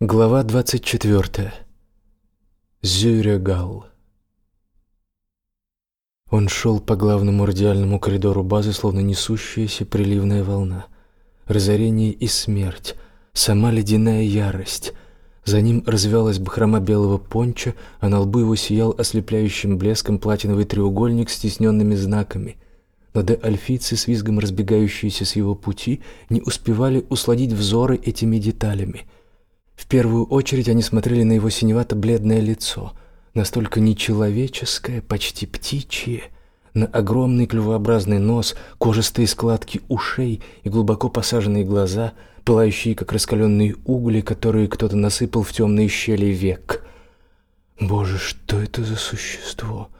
Глава 24. Зюрегал. Он шел по главному радиальному коридору базы, словно несущаяся приливная волна. Разорение и смерть, сама ледяная ярость. За ним развивалась бахрома белого понча, а на лбу его сиял ослепляющим блеском платиновый треугольник с тисненными знаками. Но де альфийцы, с визгом разбегающиеся с его пути, не успевали усладить взоры этими деталями — в первую очередь они смотрели на его синевато-бледное лицо, настолько нечеловеческое, почти птичье, на огромный клювообразный нос, кожистые складки ушей и глубоко посаженные глаза, пылающие как раскаленные угли, которые кто-то насыпал в темные щели век. Боже, что это за существо?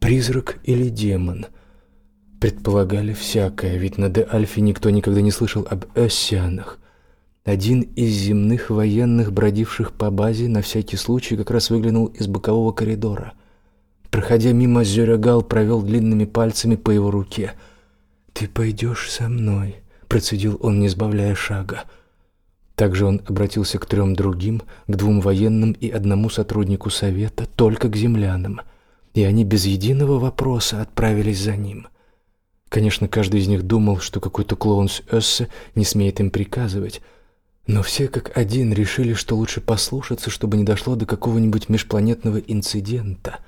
Призрак или демон? Предполагали всякое, ведь на Де-Альфе никто никогда не слышал об эссианах. Один из земных военных, бродивших по базе, на всякий случай как раз выглянул из бокового коридора. Проходя мимо, Зюрегал провел длинными пальцами по его руке. «Ты пойдешь со мной», — процедил он, не сбавляя шага. Также он обратился к трем другим, к двум военным и одному сотруднику совета, только к землянам, и они без единого вопроса отправились за ним. Конечно, каждый из них думал, что какой-то клоун с Эссе не смеет им приказывать, но все как один решили, что лучше послушаться, чтобы не дошло до какого-нибудь межпланетного инцидента.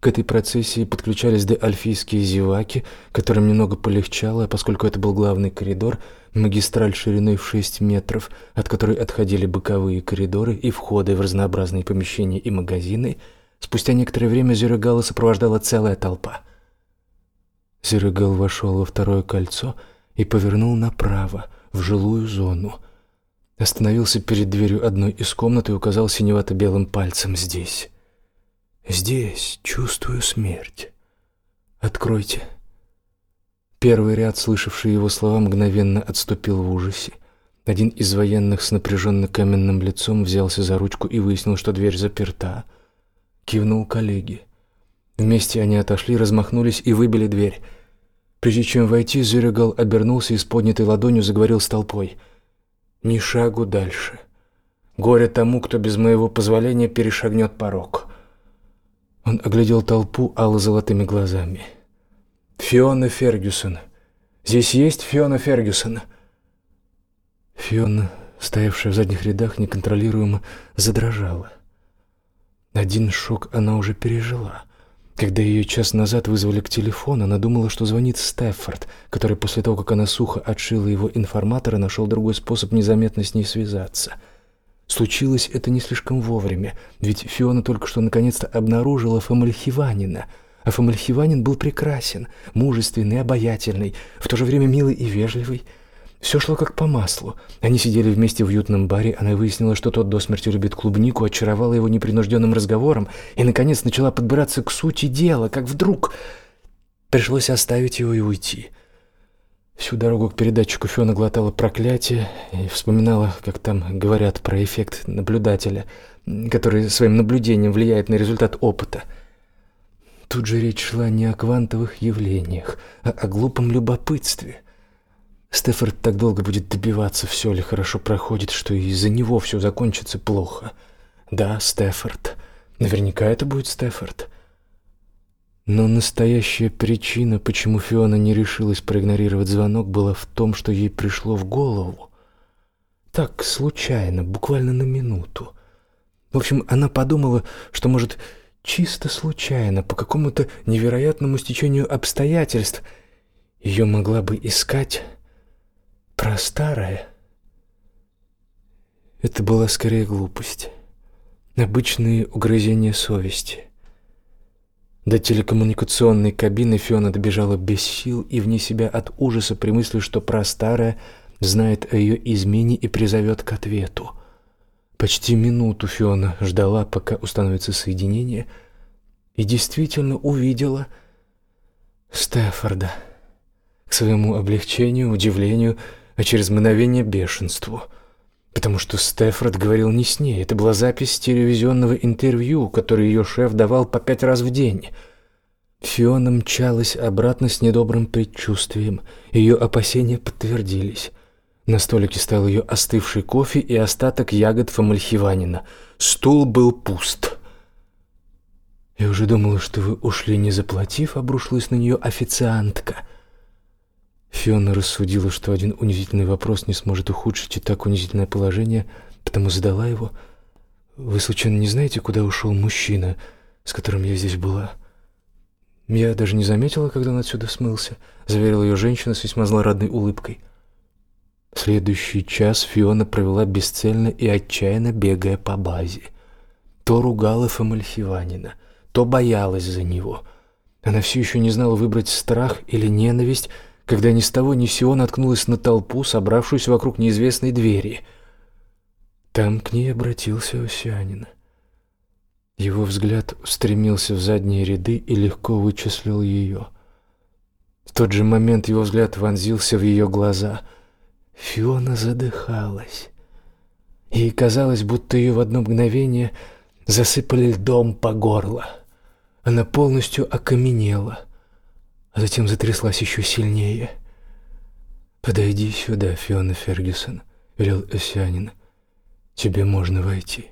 К этой процессии подключались деальфийские зеваки, которым немного полегчало, поскольку это был главный коридор, магистраль шириной в 6 метров, от которой отходили боковые коридоры и входы в разнообразные помещения и магазины. Спустя некоторое время Зерегала сопровождала целая толпа. Зерегал вошел во второе кольцо и повернул направо, в жилую зону – Остановился перед дверью одной из комнат и указал синевато-белым пальцем здесь. Здесь чувствую смерть. Откройте. Первый ряд, слышавший его слова, мгновенно отступил в ужасе. Один из военных с напряженно каменным лицом взялся за ручку и выяснил, что дверь заперта. Кивнул коллеге. Вместе они отошли, размахнулись и выбили дверь. Прежде чем войти, Зюрегал обернулся и с поднятой ладонью заговорил с толпой — ни шагу дальше. Горе тому, кто без моего позволения перешагнет порог. Он оглядел толпу ало-золотыми глазами. Фиона Фергюсон. Здесь есть Фиона Фергюсон. Фиона, стоявшая в задних рядах, неконтролируемо задрожала. Один шок она уже пережила. Когда ее час назад вызвали к телефону, она думала, что звонит Стеффорд, который после того, как она сухо отшила его информатора, нашел другой способ незаметно с ней связаться. Случилось это не слишком вовремя, ведь Фиона только что наконец-то обнаружила Фомальхиванина, а Фомальхиванин был прекрасен, мужественный, обаятельный, в то же время милый и вежливый, все шло как по маслу. Они сидели вместе в уютном баре, она выяснила, что тот до смерти любит клубнику, очаровала его непринужденным разговором и, наконец, начала подбираться к сути дела, как вдруг пришлось оставить его и уйти. Всю дорогу к передатчику Фиона глотала проклятие и вспоминала, как там говорят про эффект наблюдателя, который своим наблюдением влияет на результат опыта. Тут же речь шла не о квантовых явлениях, а о глупом любопытстве — Стефорд так долго будет добиваться, все ли хорошо проходит, что из-за него все закончится плохо. Да, Стефорд. Наверняка это будет Стефорд. Но настоящая причина, почему Фиона не решилась проигнорировать звонок, была в том, что ей пришло в голову. Так, случайно, буквально на минуту. В общем, она подумала, что, может, чисто случайно, по какому-то невероятному стечению обстоятельств, ее могла бы искать про старое. Это была скорее глупость, обычные угрызения совести. До телекоммуникационной кабины Фиона добежала без сил и вне себя от ужаса при мысли, что про старое знает о ее измене и призовет к ответу. Почти минуту Фиона ждала, пока установится соединение, и действительно увидела Стефорда. К своему облегчению, удивлению, а через мгновение бешенству. Потому что Стефорд говорил не с ней, это была запись телевизионного интервью, которое ее шеф давал по пять раз в день. Фиона мчалась обратно с недобрым предчувствием, ее опасения подтвердились. На столике стоял ее остывший кофе и остаток ягод фомальхиванина. Стул был пуст. «Я уже думала, что вы ушли, не заплатив», — обрушилась на нее официантка. Фиона рассудила, что один унизительный вопрос не сможет ухудшить и так унизительное положение, потому задала его. «Вы случайно не знаете, куда ушел мужчина, с которым я здесь была?» «Я даже не заметила, когда он отсюда смылся», — заверила ее женщина с весьма злорадной улыбкой. Следующий час Фиона провела бесцельно и отчаянно бегая по базе. То ругала Фомальхиванина, то боялась за него. Она все еще не знала выбрать страх или ненависть, когда ни с того ни с сего наткнулась на толпу, собравшуюся вокруг неизвестной двери. Там к ней обратился Осянин. Его взгляд устремился в задние ряды и легко вычислил ее. В тот же момент его взгляд вонзился в ее глаза. Фиона задыхалась. Ей казалось, будто ее в одно мгновение засыпали льдом по горло. Она полностью окаменела, а затем затряслась еще сильнее. «Подойди сюда, Фиона Фергюсон», — велел Осянин. «Тебе можно войти».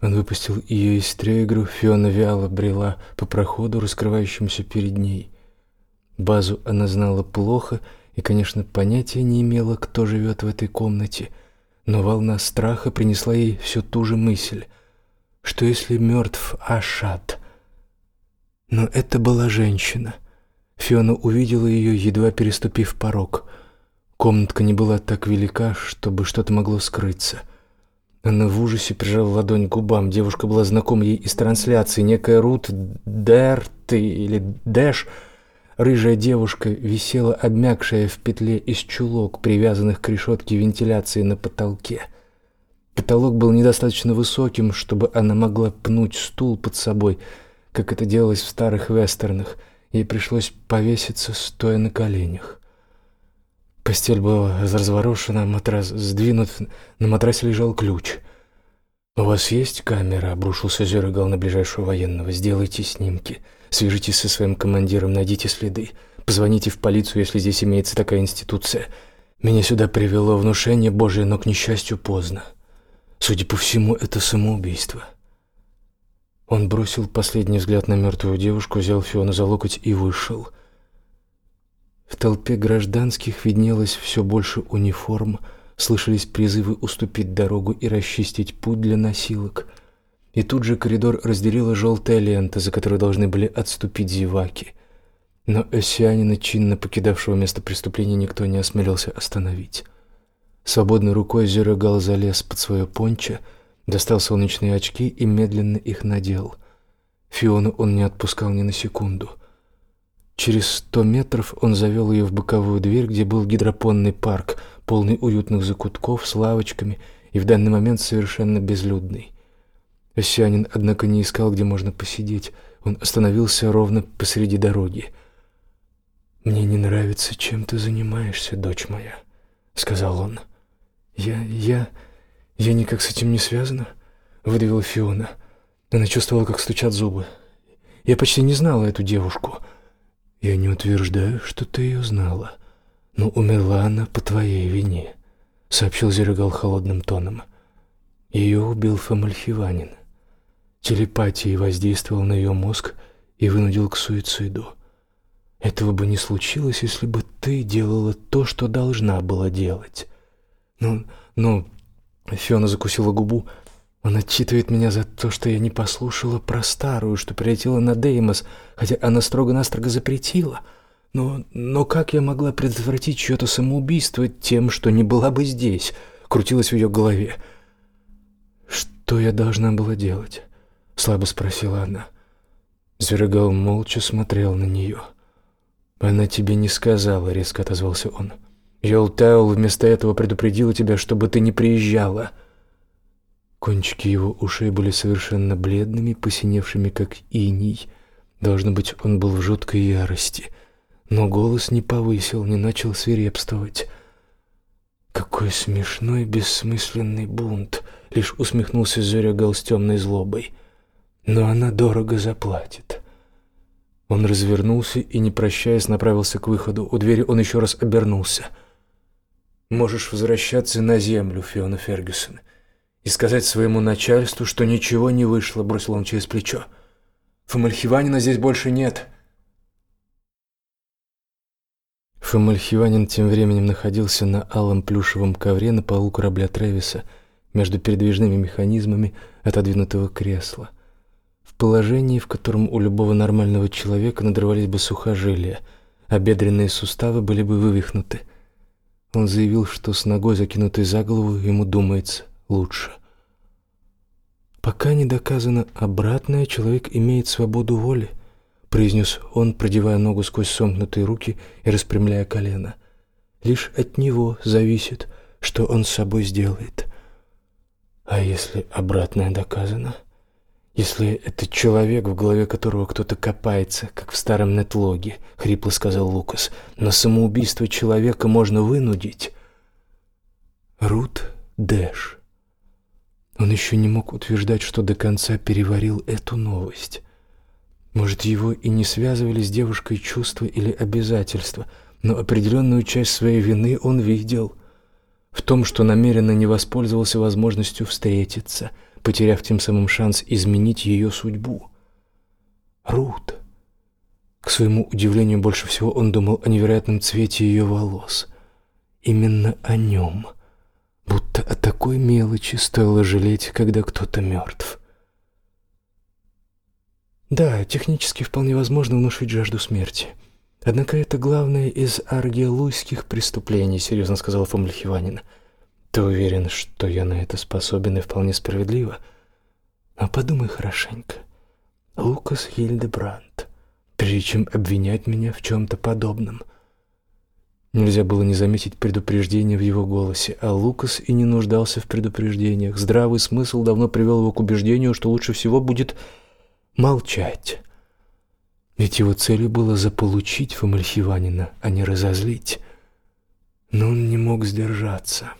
Он выпустил ее из стрейгру, Фиона вяло брела по проходу, раскрывающемуся перед ней. Базу она знала плохо и, конечно, понятия не имела, кто живет в этой комнате, но волна страха принесла ей всю ту же мысль, что если мертв Ашат, но это была женщина. Фиона увидела ее, едва переступив порог. Комнатка не была так велика, чтобы что-то могло скрыться. Она в ужасе прижала ладонь к губам. Девушка была знакома ей из трансляции. Некая Рут Дерт или Дэш, рыжая девушка, висела обмякшая в петле из чулок, привязанных к решетке вентиляции на потолке. Потолок был недостаточно высоким, чтобы она могла пнуть стул под собой — как это делалось в старых вестернах. Ей пришлось повеситься, стоя на коленях. Постель была разворошена, матрас сдвинут, на матрасе лежал ключ. «У вас есть камера?» — обрушился Зерогал на ближайшего военного. «Сделайте снимки. Свяжитесь со своим командиром, найдите следы. Позвоните в полицию, если здесь имеется такая институция. Меня сюда привело внушение Божие, но, к несчастью, поздно. Судя по всему, это самоубийство». Он бросил последний взгляд на мертвую девушку, взял Фиону за локоть и вышел. В толпе гражданских виднелось все больше униформ, слышались призывы уступить дорогу и расчистить путь для носилок. И тут же коридор разделила желтая лента, за которой должны были отступить зеваки. Но Эссианина, чинно покидавшего место преступления, никто не осмелился остановить. Свободной рукой Зерогал залез под свое пончо, достал солнечные очки и медленно их надел. Фиону он не отпускал ни на секунду. Через сто метров он завел ее в боковую дверь, где был гидропонный парк, полный уютных закутков с лавочками и в данный момент совершенно безлюдный. Осянин, однако, не искал, где можно посидеть. Он остановился ровно посреди дороги. «Мне не нравится, чем ты занимаешься, дочь моя», — сказал он. «Я... я...» «Я никак с этим не связана», — выдавила Фиона. Она чувствовала, как стучат зубы. «Я почти не знала эту девушку». «Я не утверждаю, что ты ее знала, но умерла она по твоей вине», — сообщил Зерегал холодным тоном. Ее убил Фомальхиванин. Телепатией воздействовал на ее мозг и вынудил к суициду. Этого бы не случилось, если бы ты делала то, что должна была делать. Ну, ну, Фиона закусила губу. Он отчитывает меня за то, что я не послушала про старую, что прилетела на Деймос, хотя она строго-настрого запретила. Но, но как я могла предотвратить чье-то самоубийство тем, что не была бы здесь? Крутилось в ее голове. Что я должна была делать? Слабо спросила она. Зверогал молча смотрел на нее. Она тебе не сказала, резко отозвался он. Йолтайл вместо этого предупредила тебя, чтобы ты не приезжала. Кончики его ушей были совершенно бледными, посиневшими как иней. Должно быть, он был в жуткой ярости, но голос не повысил, не начал свирепствовать. Какой смешной бессмысленный бунт, лишь усмехнулся Зорягал с темной злобой. Но она дорого заплатит. Он развернулся и, не прощаясь, направился к выходу. У двери он еще раз обернулся — Можешь возвращаться на землю, Фиона Фергюсон, и сказать своему начальству, что ничего не вышло, бросил он через плечо. Фомальхиванина здесь больше нет. Фомальхиванин тем временем находился на алом плюшевом ковре на полу корабля Тревиса между передвижными механизмами отодвинутого кресла. В положении, в котором у любого нормального человека надрывались бы сухожилия, а бедренные суставы были бы вывихнуты. Он заявил, что с ногой, закинутой за голову, ему думается лучше. Пока не доказано обратное, человек имеет свободу воли, произнес он, продевая ногу сквозь сомкнутые руки и распрямляя колено. Лишь от него зависит, что он с собой сделает. А если обратное доказано? Если это человек, в голове которого кто-то копается, как в старом нетлоге, хрипло сказал Лукас, на самоубийство человека можно вынудить. Рут Дэш он еще не мог утверждать, что до конца переварил эту новость. Может, его и не связывали с девушкой чувства или обязательства, но определенную часть своей вины он видел в том, что намеренно не воспользовался возможностью встретиться, потеряв тем самым шанс изменить ее судьбу. Рут. К своему удивлению, больше всего он думал о невероятном цвете ее волос. Именно о нем — будто о такой мелочи стоило жалеть, когда кто-то мертв. Да, технически вполне возможно внушить жажду смерти. Однако это главное из аргелуйских преступлений, серьезно сказал Фомлихиванин. Ты уверен, что я на это способен и вполне справедливо? А подумай хорошенько. Лукас Хильдебрандт, прежде чем обвинять меня в чем-то подобном, Нельзя было не заметить предупреждение в его голосе, а Лукас и не нуждался в предупреждениях. Здравый смысл давно привел его к убеждению, что лучше всего будет молчать. Ведь его целью было заполучить Фомальхиванина, а не разозлить. Но он не мог сдержаться.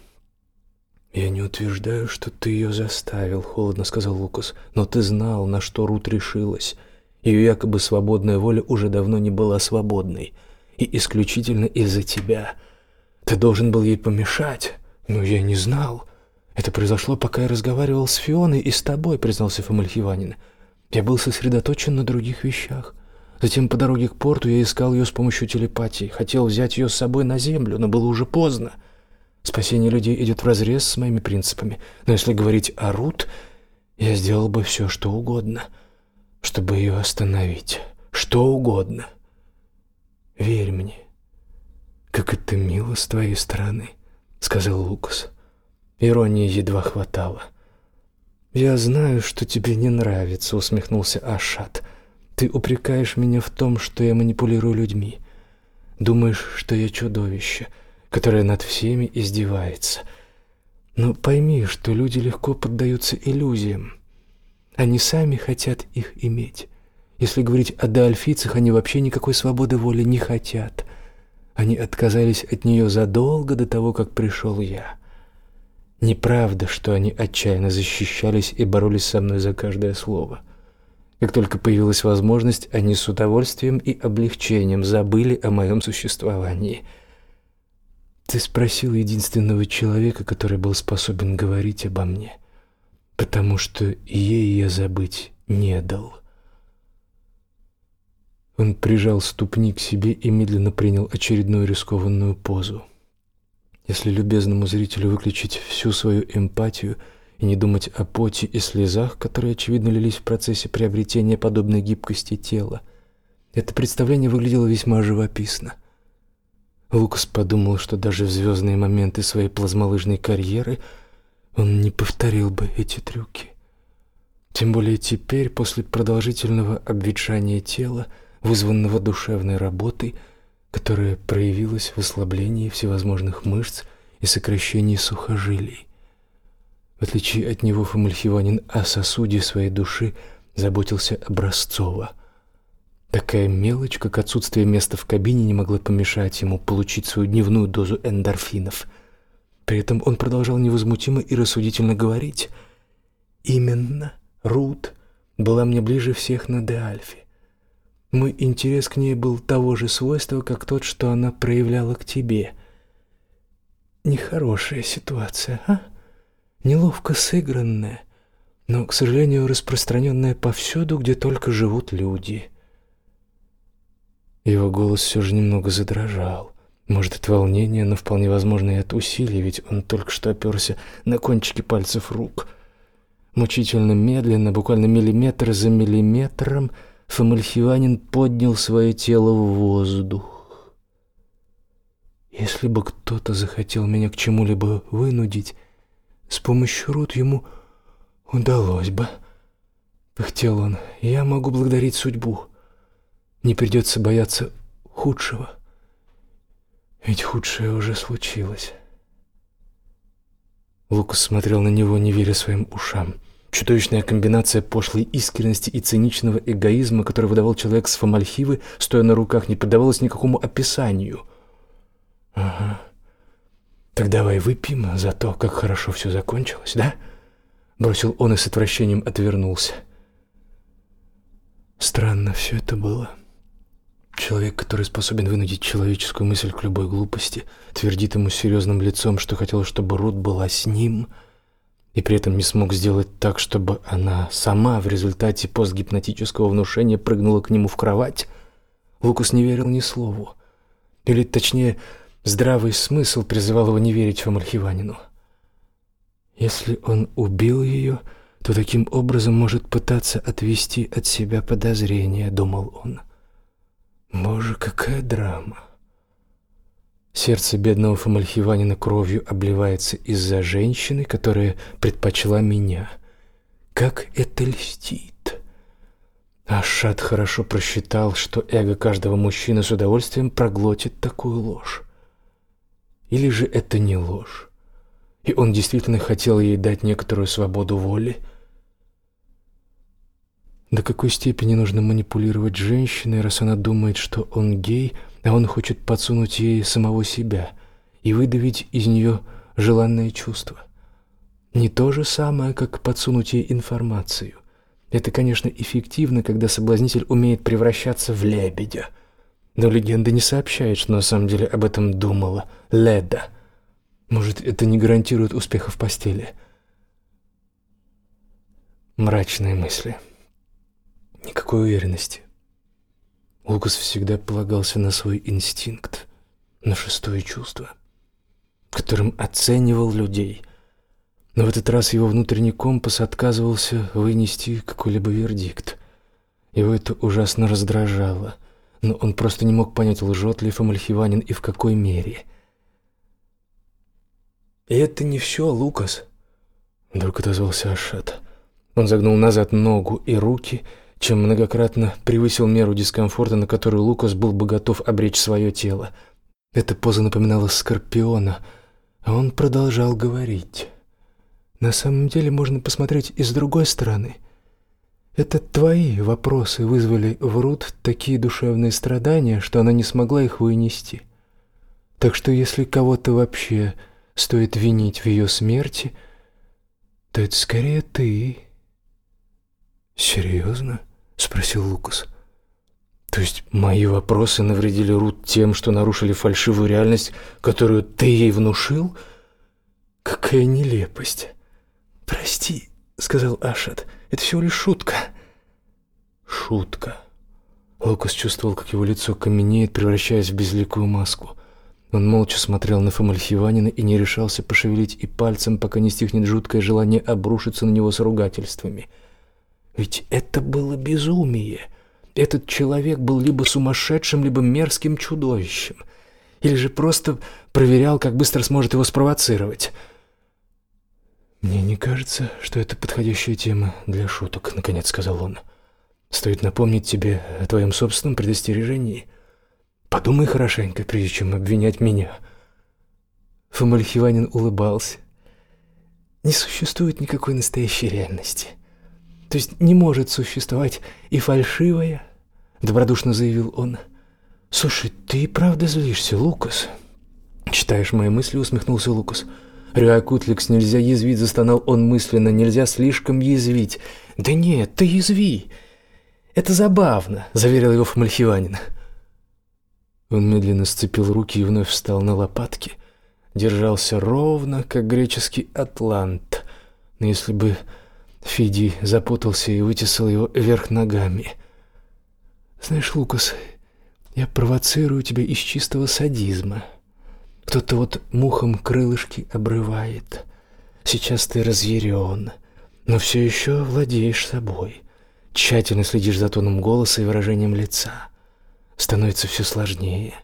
«Я не утверждаю, что ты ее заставил», — холодно сказал Лукас. «Но ты знал, на что Рут решилась. Ее якобы свободная воля уже давно не была свободной» и исключительно из-за тебя. Ты должен был ей помешать, но я не знал. Это произошло, пока я разговаривал с Фионой и с тобой, признался Фомальхиванин. Я был сосредоточен на других вещах. Затем по дороге к порту я искал ее с помощью телепатии, хотел взять ее с собой на землю, но было уже поздно. Спасение людей идет вразрез с моими принципами, но если говорить о Рут, я сделал бы все, что угодно, чтобы ее остановить. Что угодно. Верь мне. Как это мило с твоей стороны, сказал Лукас. Иронии едва хватало. Я знаю, что тебе не нравится, усмехнулся Ашат. Ты упрекаешь меня в том, что я манипулирую людьми. Думаешь, что я чудовище, которое над всеми издевается. Но пойми, что люди легко поддаются иллюзиям. Они сами хотят их иметь. Если говорить о доальфийцах, они вообще никакой свободы воли не хотят. Они отказались от нее задолго до того, как пришел я. Неправда, что они отчаянно защищались и боролись со мной за каждое слово. Как только появилась возможность, они с удовольствием и облегчением забыли о моем существовании. Ты спросил единственного человека, который был способен говорить обо мне, потому что ей я забыть не дал. Он прижал ступни к себе и медленно принял очередную рискованную позу. Если любезному зрителю выключить всю свою эмпатию и не думать о поте и слезах, которые очевидно лились в процессе приобретения подобной гибкости тела, это представление выглядело весьма живописно. Лукас подумал, что даже в звездные моменты своей плазмолыжной карьеры он не повторил бы эти трюки. Тем более теперь, после продолжительного обветшания тела, вызванного душевной работой, которая проявилась в ослаблении всевозможных мышц и сокращении сухожилий. В отличие от него Фомальхиванин о сосуде своей души заботился образцово. Такая мелочь, как отсутствие места в кабине, не могла помешать ему получить свою дневную дозу эндорфинов. При этом он продолжал невозмутимо и рассудительно говорить: "Именно Рут была мне ближе всех на Деальфе. Мой интерес к ней был того же свойства, как тот, что она проявляла к тебе. нехорошая ситуация, а? Неловко сыгранная, но, к сожалению, распространенная повсюду, где только живут люди. Его голос все же немного задрожал. Может, от волнения, но вполне возможно и от усилий, ведь он только что оперся на кончики пальцев рук. Мучительно медленно, буквально миллиметр за миллиметром, Фомальхиванин поднял свое тело в воздух. Если бы кто-то захотел меня к чему-либо вынудить, с помощью руд ему удалось бы. Пыхтел он, я могу благодарить судьбу. Не придется бояться худшего. Ведь худшее уже случилось. Лукас смотрел на него, не веря своим ушам. Чудовищная комбинация пошлой искренности и циничного эгоизма, который выдавал человек с Фомальхивы, стоя на руках, не поддавалась никакому описанию. Ага. Так давай выпьем за то, как хорошо все закончилось, да? Бросил он и с отвращением отвернулся. Странно все это было. Человек, который способен вынудить человеческую мысль к любой глупости, твердит ему серьезным лицом, что хотел, чтобы Рут была с ним, и при этом не смог сделать так, чтобы она сама в результате постгипнотического внушения прыгнула к нему в кровать. Лукас не верил ни слову. Или, точнее, здравый смысл призывал его не верить Фомальхиванину. Если он убил ее, то таким образом может пытаться отвести от себя подозрения, думал он. Боже, какая драма! Сердце бедного Фомальхиванина кровью обливается из-за женщины, которая предпочла меня. Как это льстит! Ашат хорошо просчитал, что эго каждого мужчины с удовольствием проглотит такую ложь. Или же это не ложь, и он действительно хотел ей дать некоторую свободу воли, до какой степени нужно манипулировать женщиной, раз она думает, что он гей, а он хочет подсунуть ей самого себя и выдавить из нее желанное чувство? Не то же самое, как подсунуть ей информацию. Это, конечно, эффективно, когда соблазнитель умеет превращаться в лебедя. Но легенда не сообщает, что на самом деле об этом думала Леда. Может, это не гарантирует успеха в постели? Мрачные мысли. Никакой уверенности. Лукас всегда полагался на свой инстинкт, на шестое чувство, которым оценивал людей. Но в этот раз его внутренний компас отказывался вынести какой-либо вердикт. Его это ужасно раздражало, но он просто не мог понять, лжет ли Фомальхиванин и в какой мере. «И это не все, Лукас», — вдруг отозвался Ашат. Он загнул назад ногу и руки чем многократно превысил меру дискомфорта, на которую Лукас был бы готов обречь свое тело. Эта поза напоминала скорпиона, а он продолжал говорить. На самом деле можно посмотреть и с другой стороны. Это твои вопросы вызвали в Рут такие душевные страдания, что она не смогла их вынести. Так что если кого-то вообще стоит винить в ее смерти, то это скорее ты. Серьезно? Спросил Лукас. То есть мои вопросы навредили Рут тем, что нарушили фальшивую реальность, которую ты ей внушил? Какая нелепость. Прости, сказал Ашат. Это всего лишь шутка. Шутка. Лукас чувствовал, как его лицо каменеет, превращаясь в безликую маску. Он молча смотрел на Фомальхиванина и не решался пошевелить и пальцем, пока не стихнет жуткое желание обрушиться на него с ругательствами. — ведь это было безумие. Этот человек был либо сумасшедшим, либо мерзким чудовищем. Или же просто проверял, как быстро сможет его спровоцировать. «Мне не кажется, что это подходящая тема для шуток», — наконец сказал он. «Стоит напомнить тебе о твоем собственном предостережении. Подумай хорошенько, прежде чем обвинять меня». Фомальхиванин улыбался. «Не существует никакой настоящей реальности. То есть не может существовать и фальшивая, добродушно заявил он. Слушай, ты правда злишься, Лукас? Читаешь мои мысли, усмехнулся Лукас. Рюакутликс, нельзя язвить, застонал он мысленно, нельзя слишком язвить. Да нет, ты язви. Это забавно, заверил его Фомальхиванин. Он медленно сцепил руки и вновь встал на лопатки. держался ровно, как греческий атлант. Но если бы Фиди запутался и вытесал его вверх ногами. Знаешь, Лукас, я провоцирую тебя из чистого садизма. Кто-то вот мухом крылышки обрывает. Сейчас ты разъярен, но все еще владеешь собой. Тщательно следишь за тоном голоса и выражением лица. Становится все сложнее.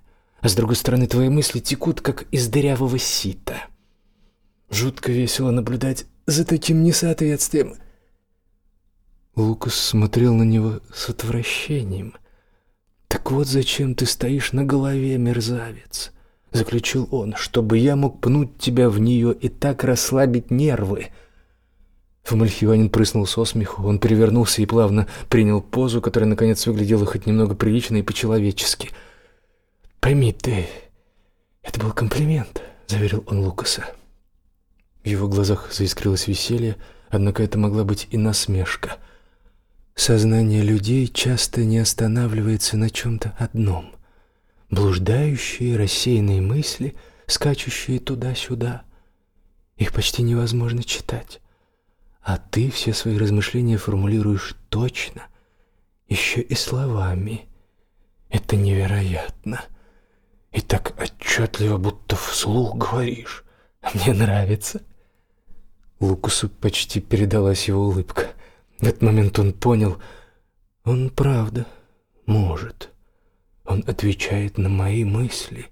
А с другой стороны, твои мысли текут, как из дырявого сита. Жутко весело наблюдать за таким несоответствием. Лукас смотрел на него с отвращением. «Так вот зачем ты стоишь на голове, мерзавец?» — заключил он, — «чтобы я мог пнуть тебя в нее и так расслабить нервы». Фомальхионин прыснул со смеху, он перевернулся и плавно принял позу, которая, наконец, выглядела хоть немного прилично и по-человечески. «Пойми ты, это был комплимент», — заверил он Лукаса. В его глазах заискрилось веселье, однако это могла быть и насмешка — Сознание людей часто не останавливается на чем-то одном. Блуждающие, рассеянные мысли, скачущие туда-сюда. Их почти невозможно читать. А ты все свои размышления формулируешь точно, еще и словами. Это невероятно. И так отчетливо, будто вслух говоришь. Мне нравится. Лукусу почти передалась его улыбка. В этот момент он понял, он правда может. Он отвечает на мои мысли.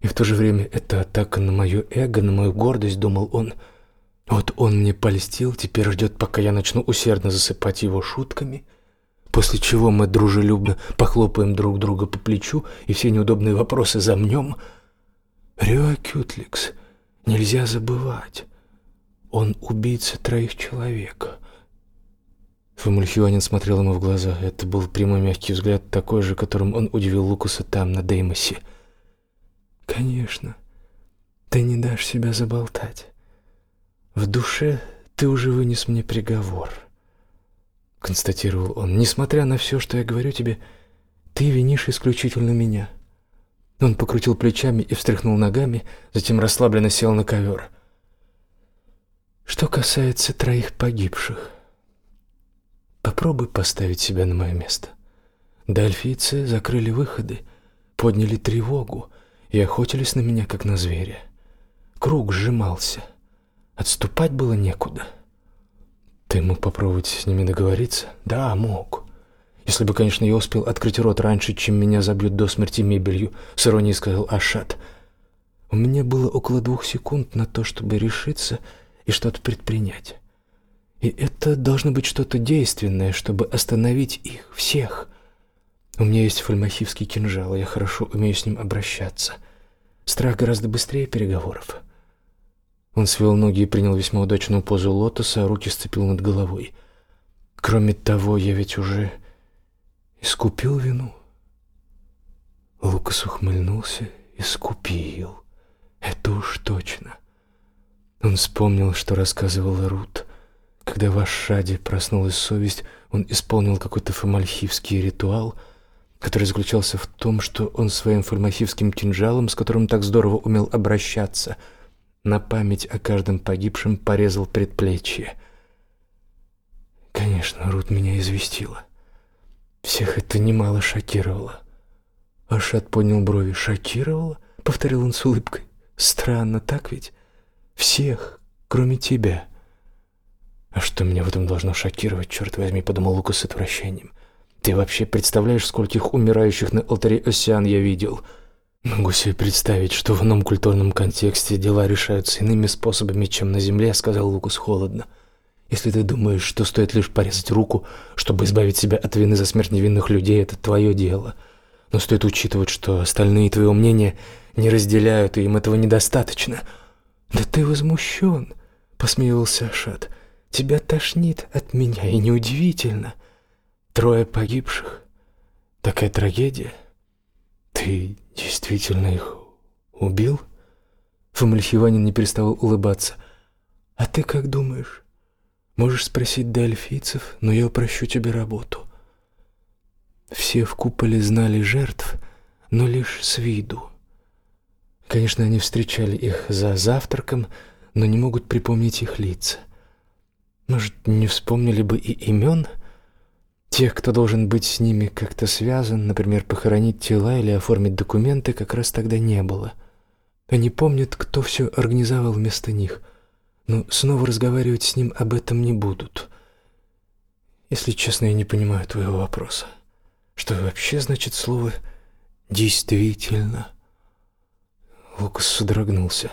И в то же время это атака на мое эго, на мою гордость, думал он. Вот он мне польстил, теперь ждет, пока я начну усердно засыпать его шутками, после чего мы дружелюбно похлопаем друг друга по плечу и все неудобные вопросы замнем. Рёа Кютликс, нельзя забывать. Он убийца троих человек. Фомульхионин смотрел ему в глаза. Это был прямой мягкий взгляд, такой же, которым он удивил Лукуса там, на Деймосе. «Конечно, ты не дашь себя заболтать. В душе ты уже вынес мне приговор», — констатировал он. «Несмотря на все, что я говорю тебе, ты винишь исключительно меня». Он покрутил плечами и встряхнул ногами, затем расслабленно сел на ковер. «Что касается троих погибших...» Попробуй поставить себя на мое место. Дальфийцы закрыли выходы, подняли тревогу и охотились на меня, как на зверя. Круг сжимался. Отступать было некуда. Ты мог попробовать с ними договориться? Да, мог. Если бы, конечно, я успел открыть рот раньше, чем меня забьют до смерти мебелью, с иронией сказал Ашат. У меня было около двух секунд на то, чтобы решиться и что-то предпринять. И это должно быть что-то действенное, чтобы остановить их всех. У меня есть фальмахивский кинжал, я хорошо умею с ним обращаться. Страх гораздо быстрее переговоров. Он свел ноги и принял весьма удачную позу лотоса, а руки сцепил над головой. Кроме того, я ведь уже искупил вину. Лукас ухмыльнулся. Искупил. Это уж точно. Он вспомнил, что рассказывала Рут. Когда в Ашаде проснулась совесть, он исполнил какой-то фомальхивский ритуал, который заключался в том, что он своим фомальхивским кинжалом, с которым так здорово умел обращаться, на память о каждом погибшем порезал предплечье. Конечно, Рут меня известила. Всех это немало шокировало. Ашат поднял брови. «Шокировало?» — повторил он с улыбкой. «Странно, так ведь? Всех, кроме тебя». А что меня в этом должно шокировать, черт возьми, подумал Лукас с отвращением. Ты вообще представляешь, скольких умирающих на алтаре Осиан я видел? Могу себе представить, что в ином культурном контексте дела решаются иными способами, чем на земле, сказал Лукас холодно. Если ты думаешь, что стоит лишь порезать руку, чтобы избавить себя от вины за смерть невинных людей, это твое дело. Но стоит учитывать, что остальные твоего мнения не разделяют, и им этого недостаточно. Да ты возмущен, посмеивался Ашат. Тебя тошнит от меня, и неудивительно. Трое погибших. Такая трагедия. Ты действительно их убил? Фомальхиванин не переставал улыбаться. А ты как думаешь? Можешь спросить дельфийцев, но я упрощу тебе работу. Все в куполе знали жертв, но лишь с виду. Конечно, они встречали их за завтраком, но не могут припомнить их лица. Может, не вспомнили бы и имен тех, кто должен быть с ними как-то связан, например, похоронить тела или оформить документы, как раз тогда не было. Они помнят, кто все организовал вместо них, но снова разговаривать с ним об этом не будут. Если честно, я не понимаю твоего вопроса. Что вообще значит слово «действительно»? Лукас содрогнулся.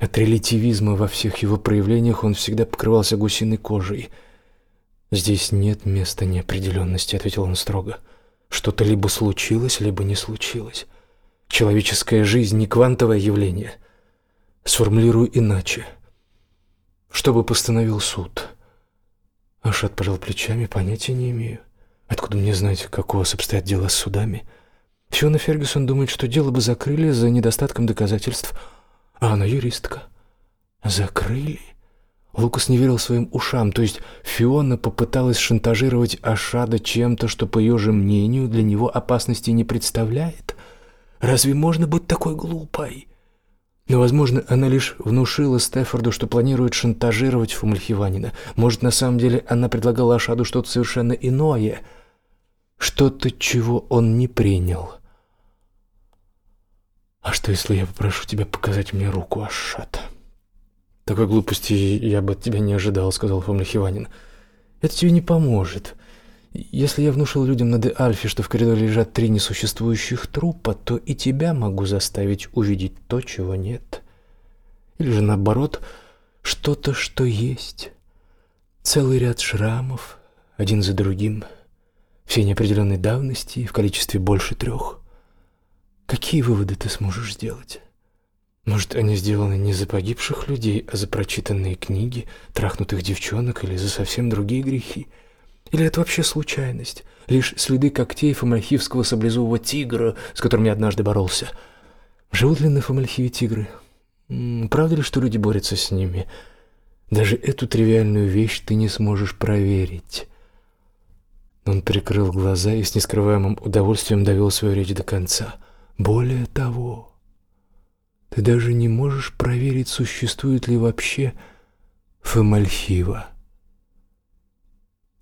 От релятивизма во всех его проявлениях он всегда покрывался гусиной кожей. «Здесь нет места неопределенности», — ответил он строго. «Что-то либо случилось, либо не случилось. Человеческая жизнь — не квантовое явление. Сформулирую иначе. Что бы постановил суд?» Ашат пожал плечами, понятия не имею. Откуда мне знать, как у вас обстоят дела с судами?» Фиона Фергюсон думает, что дело бы закрыли за недостатком доказательств, а она юристка. Закрыли? Лукас не верил своим ушам, то есть Фиона попыталась шантажировать Ашада чем-то, что, по ее же мнению, для него опасности не представляет? Разве можно быть такой глупой? Но, возможно, она лишь внушила Стефорду, что планирует шантажировать Фумальхиванина. Может, на самом деле она предлагала Ашаду что-то совершенно иное, что-то, чего он не принял. «А что, если я попрошу тебя показать мне руку, Ашат?» «Такой глупости я бы от тебя не ожидал», — сказал Фомля Хиванин. «Это тебе не поможет. Если я внушил людям на Де-Альфе, что в коридоре лежат три несуществующих трупа, то и тебя могу заставить увидеть то, чего нет. Или же наоборот, что-то, что есть. Целый ряд шрамов, один за другим, все неопределенной давности в количестве больше трех». Какие выводы ты сможешь сделать? Может, они сделаны не за погибших людей, а за прочитанные книги, трахнутых девчонок или за совсем другие грехи? Или это вообще случайность? Лишь следы когтей фомальхивского саблезубого тигра, с которым я однажды боролся. Живут ли на Фомальхиве тигры? Правда ли, что люди борются с ними? Даже эту тривиальную вещь ты не сможешь проверить. Он прикрыл глаза и с нескрываемым удовольствием довел свою речь до конца — более того, ты даже не можешь проверить, существует ли вообще Фомальхива.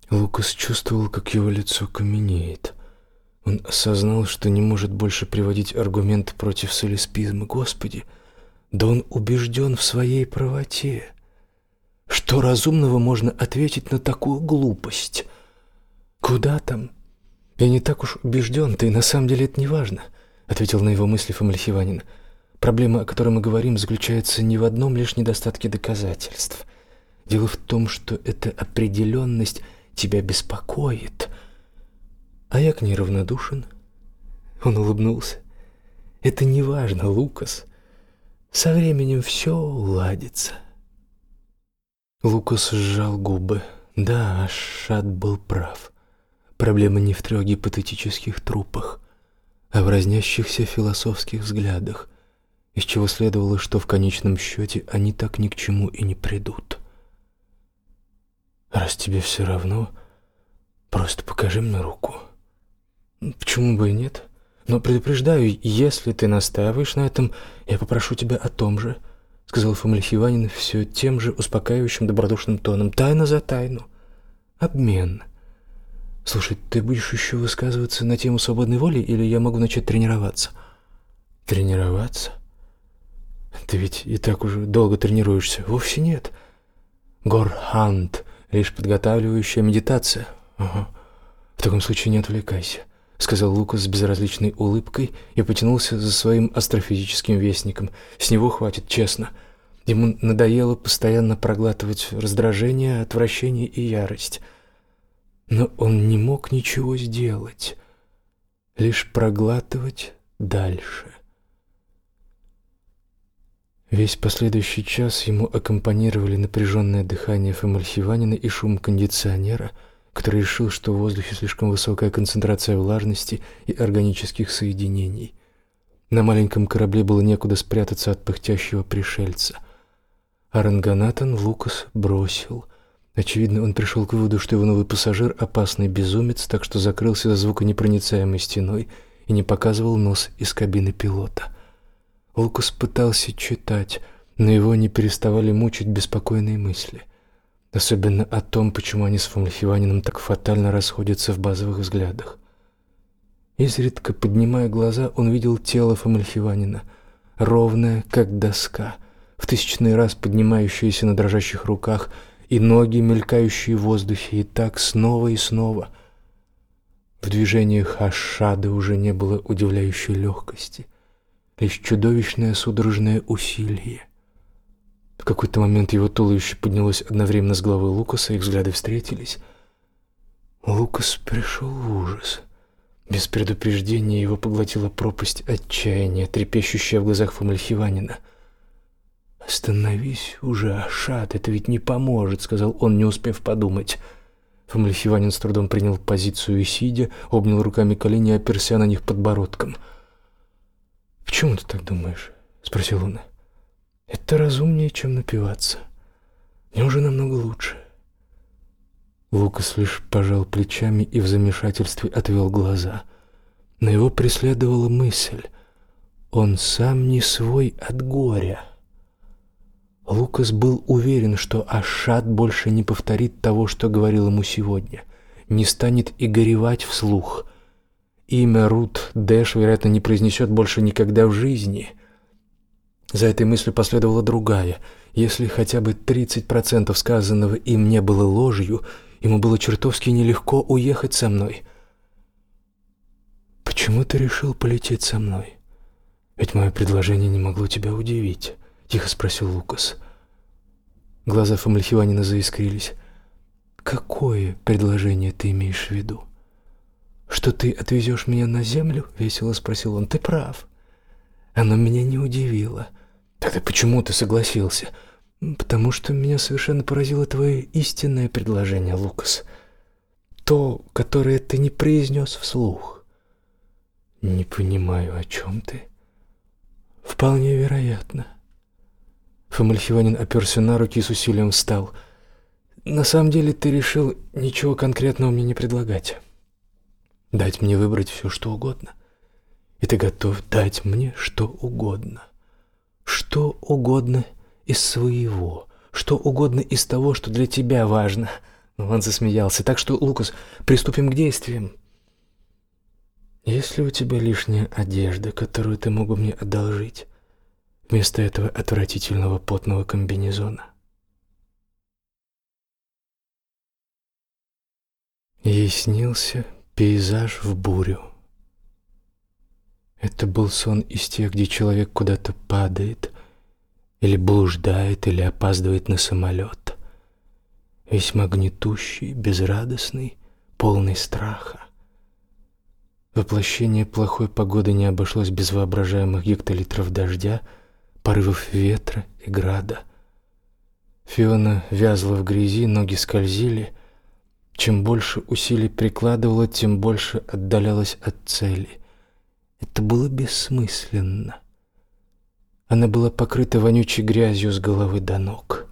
Лукас чувствовал, как его лицо каменеет. Он осознал, что не может больше приводить аргументы против солиспизма. Господи, да он убежден в своей правоте. Что разумного можно ответить на такую глупость? Куда там? Я не так уж убежден, да на самом деле это не важно. — ответил на его мысли Фомальхиванин. Проблема, о которой мы говорим, заключается не в одном лишь недостатке доказательств. Дело в том, что эта определенность тебя беспокоит. А я к ней равнодушен. Он улыбнулся. Это не важно, Лукас. Со временем все уладится. Лукас сжал губы. Да, Ашат был прав. Проблема не в трех гипотетических трупах а в разнящихся философских взглядах, из чего следовало, что в конечном счете они так ни к чему и не придут. «Раз тебе все равно, просто покажи мне руку». «Почему бы и нет? Но предупреждаю, если ты настаиваешь на этом, я попрошу тебя о том же», — сказал Фомлих Иванин все тем же успокаивающим добродушным тоном. «Тайна за тайну. Обмен». Слушай, ты будешь еще высказываться на тему свободной воли, или я могу начать тренироваться? Тренироваться? Ты ведь и так уже долго тренируешься. Вовсе нет. Горхант — лишь подготавливающая медитация. Ага. В таком случае не отвлекайся, — сказал Лукас с безразличной улыбкой и потянулся за своим астрофизическим вестником. С него хватит, честно. Ему надоело постоянно проглатывать раздражение, отвращение и ярость — но он не мог ничего сделать, лишь проглатывать дальше. Весь последующий час ему аккомпанировали напряженное дыхание Фомальхиванина и шум кондиционера, который решил, что в воздухе слишком высокая концентрация влажности и органических соединений. На маленьком корабле было некуда спрятаться от пыхтящего пришельца. Аранганатан Лукас бросил — Очевидно, он пришел к выводу, что его новый пассажир — опасный безумец, так что закрылся за звуконепроницаемой стеной и не показывал нос из кабины пилота. Лукас пытался читать, но его не переставали мучить беспокойные мысли. Особенно о том, почему они с Фомлихиванином так фатально расходятся в базовых взглядах. Изредка, поднимая глаза, он видел тело Фомлихиванина, ровное, как доска, в тысячный раз поднимающееся на дрожащих руках, и ноги, мелькающие в воздухе, и так снова и снова. В движениях Ашады уже не было удивляющей легкости, лишь чудовищное судорожное усилие. В какой-то момент его туловище поднялось одновременно с головой Лукаса, их взгляды встретились. Лукас пришел в ужас. Без предупреждения его поглотила пропасть отчаяния, трепещущая в глазах Фомальхиванина. «Остановись уже, Ашат, это ведь не поможет», — сказал он, не успев подумать. Фомальхиванин с трудом принял позицию и, сидя, обнял руками колени оперся на них подбородком. «Почему ты так думаешь?» — спросил он. Это разумнее, чем напиваться. Мне уже намного лучше. Лукас лишь пожал плечами и в замешательстве отвел глаза. Но его преследовала мысль: он сам не свой от горя. Лукас был уверен, что Ашат больше не повторит того, что говорил ему сегодня, не станет и горевать вслух. Имя Рут Дэш, вероятно, не произнесет больше никогда в жизни. За этой мыслью последовала другая. Если хотя бы 30% сказанного им не было ложью, ему было чертовски нелегко уехать со мной. Почему ты решил полететь со мной? Ведь мое предложение не могло тебя удивить, тихо спросил Лукас. Глаза Фомальхиванина заискрились. Какое предложение ты имеешь в виду? Что ты отвезешь меня на землю? весело спросил он. Ты прав. Оно меня не удивило. Тогда почему ты согласился? Потому что меня совершенно поразило твое истинное предложение, Лукас. То, которое ты не произнес вслух. Не понимаю, о чем ты. Вполне вероятно. Фомальхиванин оперся на руки и с усилием встал. На самом деле ты решил ничего конкретного мне не предлагать. Дать мне выбрать все, что угодно. И ты готов дать мне что угодно что угодно из своего, что угодно из того, что для тебя важно. Он засмеялся. Так что, Лукас, приступим к действиям. Есть ли у тебя лишняя одежда, которую ты мог бы мне одолжить вместо этого отвратительного потного комбинезона? Ей снился пейзаж в бурю. Это был сон из тех, где человек куда-то падает, или блуждает, или опаздывает на самолет. Весьма гнетущий, безрадостный, полный страха. Воплощение плохой погоды не обошлось без воображаемых гектолитров дождя, порывов ветра и града. Фиона вязла в грязи, ноги скользили. Чем больше усилий прикладывала, тем больше отдалялась от цели. Это было бессмысленно. Она была покрыта вонючей грязью с головы до ног.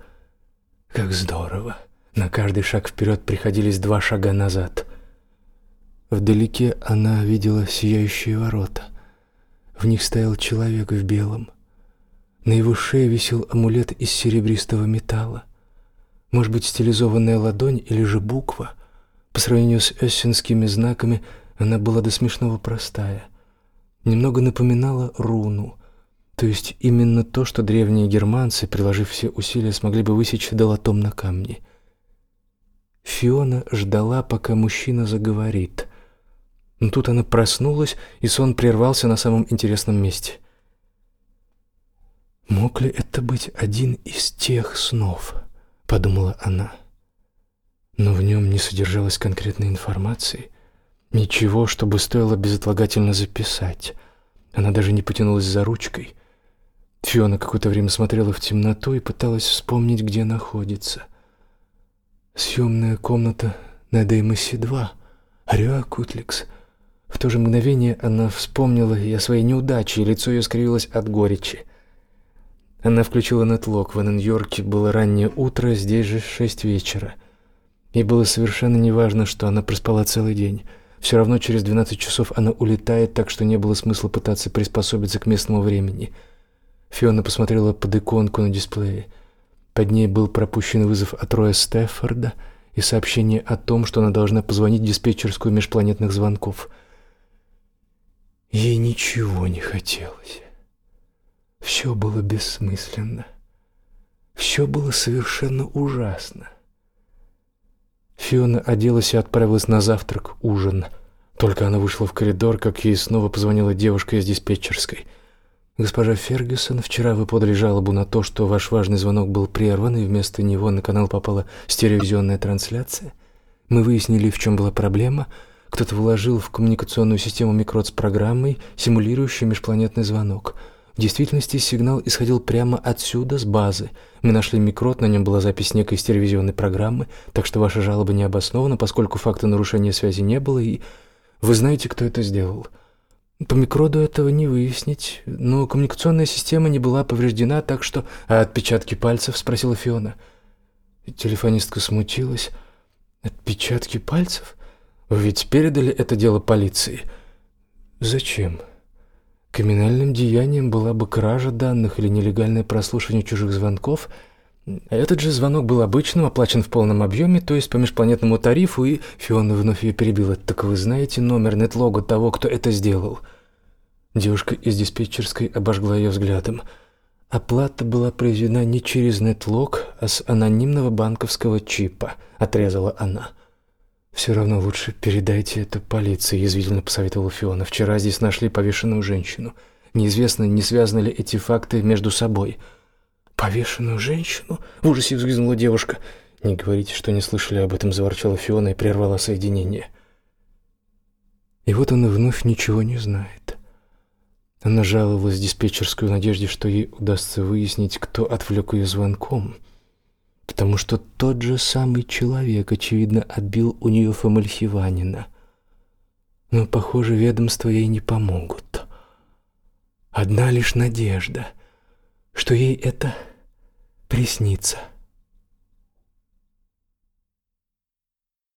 Как здорово! На каждый шаг вперед приходились два шага назад. Вдалеке она видела сияющие ворота. В них стоял человек в белом. На его шее висел амулет из серебристого металла. Может быть, стилизованная ладонь или же буква. По сравнению с эссенскими знаками она была до смешного простая — немного напоминала руну, то есть именно то, что древние германцы, приложив все усилия, смогли бы высечь долотом на камне. Фиона ждала, пока мужчина заговорит. Но тут она проснулась, и сон прервался на самом интересном месте. Мог ли это быть один из тех снов, подумала она. Но в нем не содержалось конкретной информации. Ничего, чтобы стоило безотлагательно записать. Она даже не потянулась за ручкой. Фиона какое-то время смотрела в темноту и пыталась вспомнить, где находится. Съемная комната на Деймосе-2, Ариа Кутликс. В то же мгновение она вспомнила и о своей неудаче, и лицо ее скривилось от горечи. Она включила нетлок. В Нью-Йорке было раннее утро, здесь же шесть вечера. И было совершенно неважно, что она проспала целый день. Все равно через 12 часов она улетает, так что не было смысла пытаться приспособиться к местному времени. Фиона посмотрела под иконку на дисплее. Под ней был пропущен вызов от Роя Стефорда и сообщение о том, что она должна позвонить в диспетчерскую межпланетных звонков. Ей ничего не хотелось. Все было бессмысленно. Все было совершенно ужасно. Фиона оделась и отправилась на завтрак, ужин. Только она вышла в коридор, как ей снова позвонила девушка из диспетчерской. «Госпожа Фергюсон, вчера вы подали жалобу на то, что ваш важный звонок был прерван, и вместо него на канал попала стереовизионная трансляция. Мы выяснили, в чем была проблема. Кто-то вложил в коммуникационную систему микрот с программой, симулирующей межпланетный звонок». В действительности сигнал исходил прямо отсюда, с базы. Мы нашли микрот, на нем была запись некой телевизионной программы, так что ваша жалоба не обоснована, поскольку факта нарушения связи не было, и вы знаете, кто это сделал. По микроду этого не выяснить, но коммуникационная система не была повреждена, так что... А отпечатки пальцев? Спросила Фиона. Телефонистка смутилась. Отпечатки пальцев? Вы ведь передали это дело полиции? Зачем? Криминальным деянием была бы кража данных или нелегальное прослушивание чужих звонков. Этот же звонок был обычным, оплачен в полном объеме, то есть по межпланетному тарифу, и Фиона вновь ее перебила. «Так вы знаете номер нетлога того, кто это сделал?» Девушка из диспетчерской обожгла ее взглядом. «Оплата была произведена не через нетлог, а с анонимного банковского чипа», — отрезала она. «Все равно лучше передайте это полиции», — язвительно посоветовала Фиона. «Вчера здесь нашли повешенную женщину. Неизвестно, не связаны ли эти факты между собой». «Повешенную женщину?» — в ужасе взвизгнула девушка. «Не говорите, что не слышали об этом», — заворчала Фиона и прервала соединение. И вот она вновь ничего не знает. Она жаловалась диспетчерскую в надежде, что ей удастся выяснить, кто отвлек ее звонком — потому что тот же самый человек, очевидно, отбил у нее Фомальхиванина. Но, похоже, ведомства ей не помогут. Одна лишь надежда, что ей это приснится.